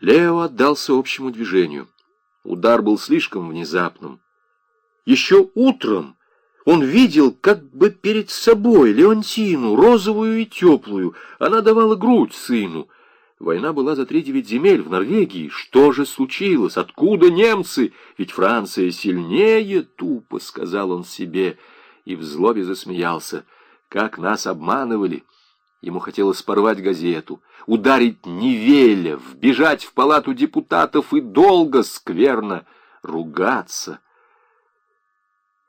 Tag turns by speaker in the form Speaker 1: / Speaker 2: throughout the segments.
Speaker 1: Лео отдался общему движению. Удар был слишком внезапным. Еще утром он видел как бы перед собой Леонтину, розовую и теплую. Она давала грудь сыну. Война была за три девять земель в Норвегии. Что же случилось? Откуда немцы? Ведь Франция сильнее, тупо сказал он себе, и в злобе засмеялся. Как нас обманывали! Ему хотелось порвать газету, ударить Невеля, вбежать в палату депутатов и долго, скверно ругаться.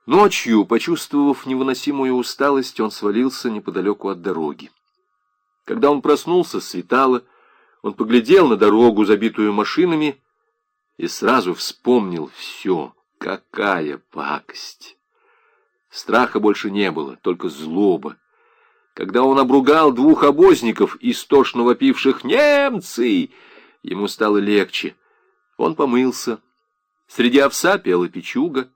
Speaker 1: Ночью, почувствовав невыносимую усталость, он свалился неподалеку от дороги. Когда он проснулся, светало, он поглядел на дорогу, забитую машинами, и сразу вспомнил все. Какая пакость! Страха больше не было, только злоба. Когда он обругал двух обозников, истошно вопивших «Немцы!», ему стало легче. Он помылся. Среди овса пела печуга.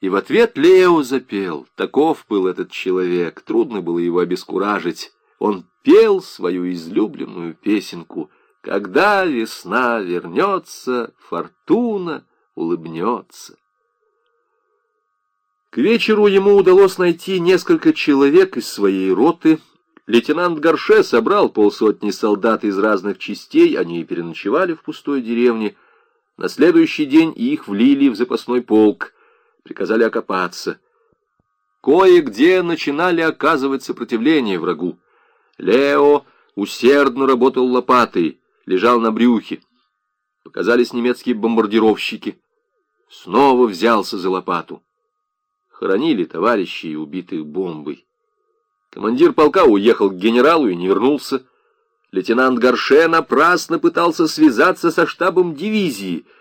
Speaker 1: И в ответ Лео запел. Таков был этот человек, трудно было его обескуражить. Он пел свою излюбленную песенку «Когда весна вернется, фортуна улыбнется». Вечеру ему удалось найти несколько человек из своей роты. Лейтенант Горше собрал полсотни солдат из разных частей, они переночевали в пустой деревне. На следующий день их влили в запасной полк — приказали окопаться. Кое-где начинали оказывать сопротивление врагу. Лео усердно работал лопатой, лежал на брюхе. Показались немецкие бомбардировщики. Снова взялся за лопату. Хоронили товарищей, убитых бомбой. Командир полка уехал к генералу и не вернулся. Лейтенант Горше напрасно пытался связаться со штабом дивизии —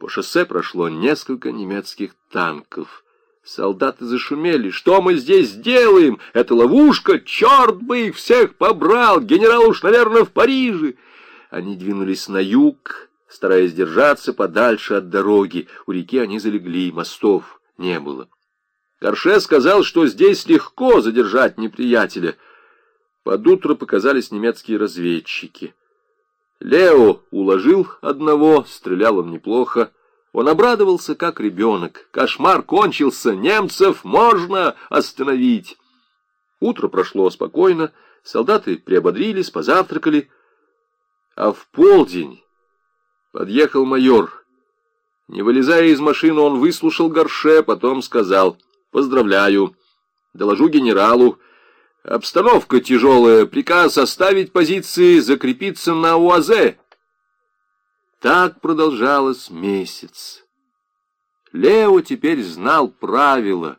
Speaker 1: по шоссе прошло несколько немецких танков. Солдаты зашумели. «Что мы здесь делаем? Это ловушка! Черт бы их всех побрал! Генерал уж, наверное, в Париже!» Они двинулись на юг, стараясь держаться подальше от дороги. У реки они залегли, мостов не было. Горше сказал, что здесь легко задержать неприятеля. Под утро показались немецкие разведчики. Лео уложил одного, стрелял он неплохо. Он обрадовался, как ребенок. Кошмар кончился, немцев можно остановить. Утро прошло спокойно, солдаты приободрились, позавтракали. А в полдень подъехал майор. Не вылезая из машины, он выслушал горше, потом сказал «Поздравляю, доложу генералу». Обстановка тяжелая. Приказ оставить позиции, закрепиться на УАЗе. Так продолжалось месяц. Лео теперь знал правила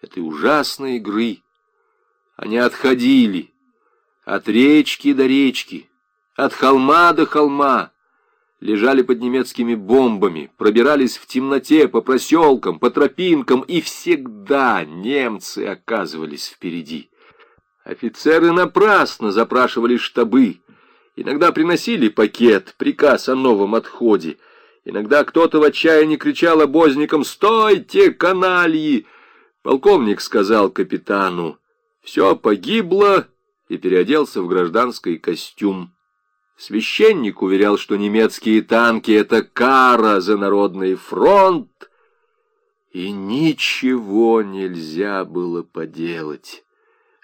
Speaker 1: этой ужасной игры. Они отходили от речки до речки, от холма до холма, лежали под немецкими бомбами, пробирались в темноте по проселкам, по тропинкам, и всегда немцы оказывались впереди. Офицеры напрасно запрашивали штабы. Иногда приносили пакет, приказ о новом отходе. Иногда кто-то в отчаянии кричал обозникам «Стойте, канальи!» Полковник сказал капитану «Все погибло» и переоделся в гражданский костюм. Священник уверял, что немецкие танки — это кара за народный фронт, и ничего нельзя было поделать.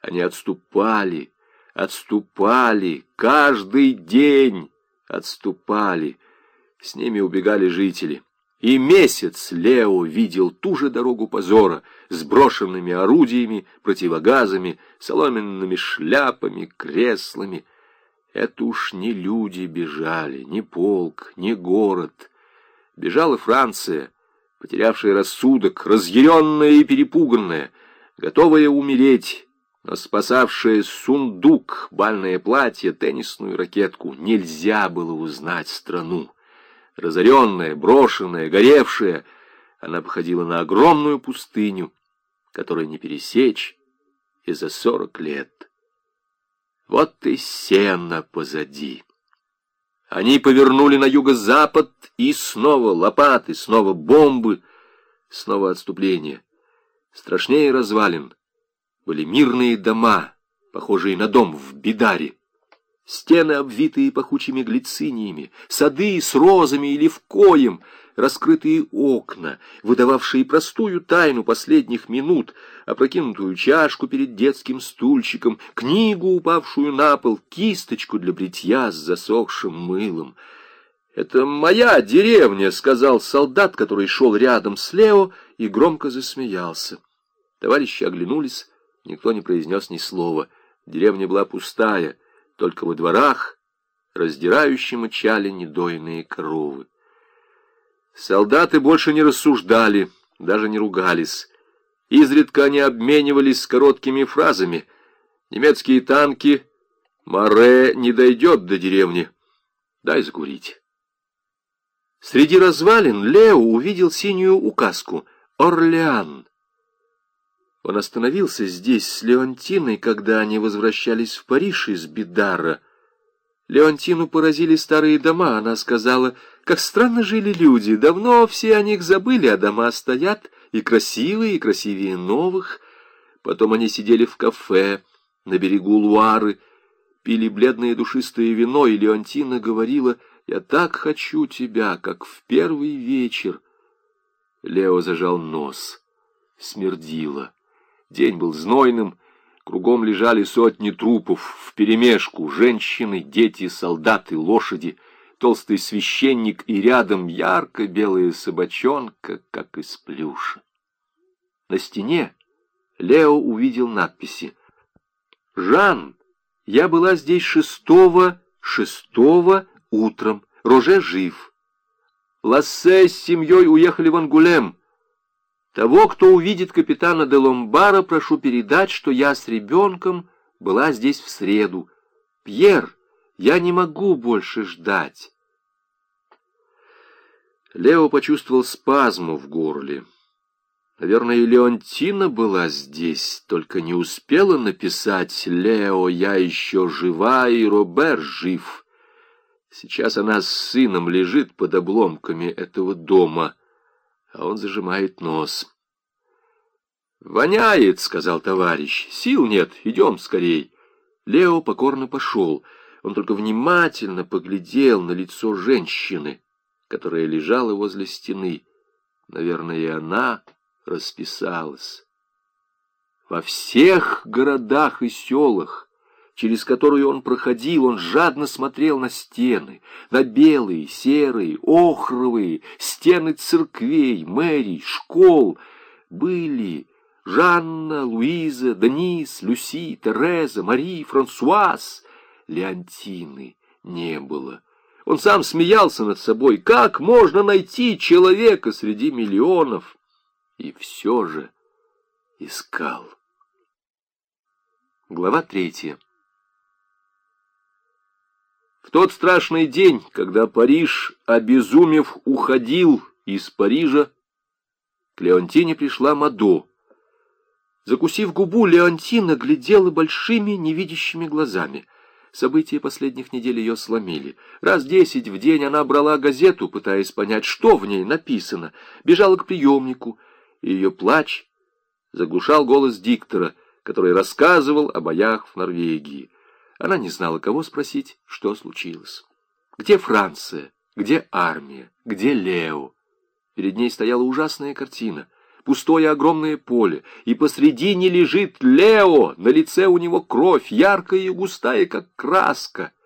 Speaker 1: Они отступали, отступали, каждый день отступали. С ними убегали жители. И месяц Лео видел ту же дорогу позора с брошенными орудиями, противогазами, соломенными шляпами, креслами. Это уж не люди бежали, не полк, не город. Бежала Франция, потерявшая рассудок, разъяренная и перепуганная, готовая умереть, но спасавшее сундук, бальное платье, теннисную ракетку, нельзя было узнать страну. Разоренная, брошенная, горевшая, она походила на огромную пустыню, которую не пересечь и за сорок лет. Вот и сено позади. Они повернули на юго-запад, и снова лопаты, снова бомбы, снова отступление. Страшнее развалин — были мирные дома, похожие на дом в Бидаре. Стены, обвитые пахучими глициниями, сады с розами и левкоем, раскрытые окна, выдававшие простую тайну последних минут, опрокинутую чашку перед детским стульчиком, книгу, упавшую на пол, кисточку для бритья с засохшим мылом. «Это моя деревня», — сказал солдат, который шел рядом с Лео, и громко засмеялся. Товарищи оглянулись, никто не произнес ни слова. Деревня была пустая, только во дворах раздирающие мычали недойные коровы. Солдаты больше не рассуждали, даже не ругались. Изредка они обменивались короткими фразами. Немецкие танки, Море не дойдет до деревни. Дай закурить. Среди развалин Лео увидел синюю указку «Орлеан». Он остановился здесь с Леонтиной, когда они возвращались в Париж из Бидара. Леонтину поразили старые дома. Она сказала, как странно жили люди. Давно все о них забыли, а дома стоят и красивые, и красивее новых. Потом они сидели в кафе на берегу Луары, пили бледное душистое вино, и Леонтина говорила, «Я так хочу тебя, как в первый вечер». Лео зажал нос. Смердило. День был знойным, кругом лежали сотни трупов, вперемешку, женщины, дети, солдаты, лошади, толстый священник и рядом ярко-белая собачонка, как из плюша. На стене Лео увидел надписи. «Жан, я была здесь шестого, шестого утром. Роже жив. Лассе с семьей уехали в Ангулем. Того, кто увидит капитана де Ломбара, прошу передать, что я с ребенком была здесь в среду. Пьер, я не могу больше ждать. Лео почувствовал спазму в горле. Наверное, и Леонтина была здесь, только не успела написать «Лео, я еще жива, и Робер жив». Сейчас она с сыном лежит под обломками этого дома — а он зажимает нос. «Воняет», — сказал товарищ. «Сил нет, идем скорей». Лео покорно пошел. Он только внимательно поглядел на лицо женщины, которая лежала возле стены. Наверное, и она расписалась. Во всех городах и селах через которую он проходил, он жадно смотрел на стены, на белые, серые, охровые, стены церквей, мэрий, школ. Были Жанна, Луиза, Денис, Люси, Тереза, Мари, Франсуаз. Леонтины не было. Он сам смеялся над собой. Как можно найти человека среди миллионов? И все же искал. Глава третья. В тот страшный день, когда Париж, обезумев, уходил из Парижа, к Леонтине пришла Мадо. Закусив губу, Леонтина глядела большими невидящими глазами. События последних недель ее сломили. Раз десять в день она брала газету, пытаясь понять, что в ней написано, бежала к приемнику, и ее плач заглушал голос диктора, который рассказывал о боях в Норвегии. Она не знала, кого спросить, что случилось. Где Франция? Где армия? Где Лео? Перед ней стояла ужасная картина. Пустое огромное поле, и посредине лежит Лео, на лице у него кровь, яркая и густая, как краска —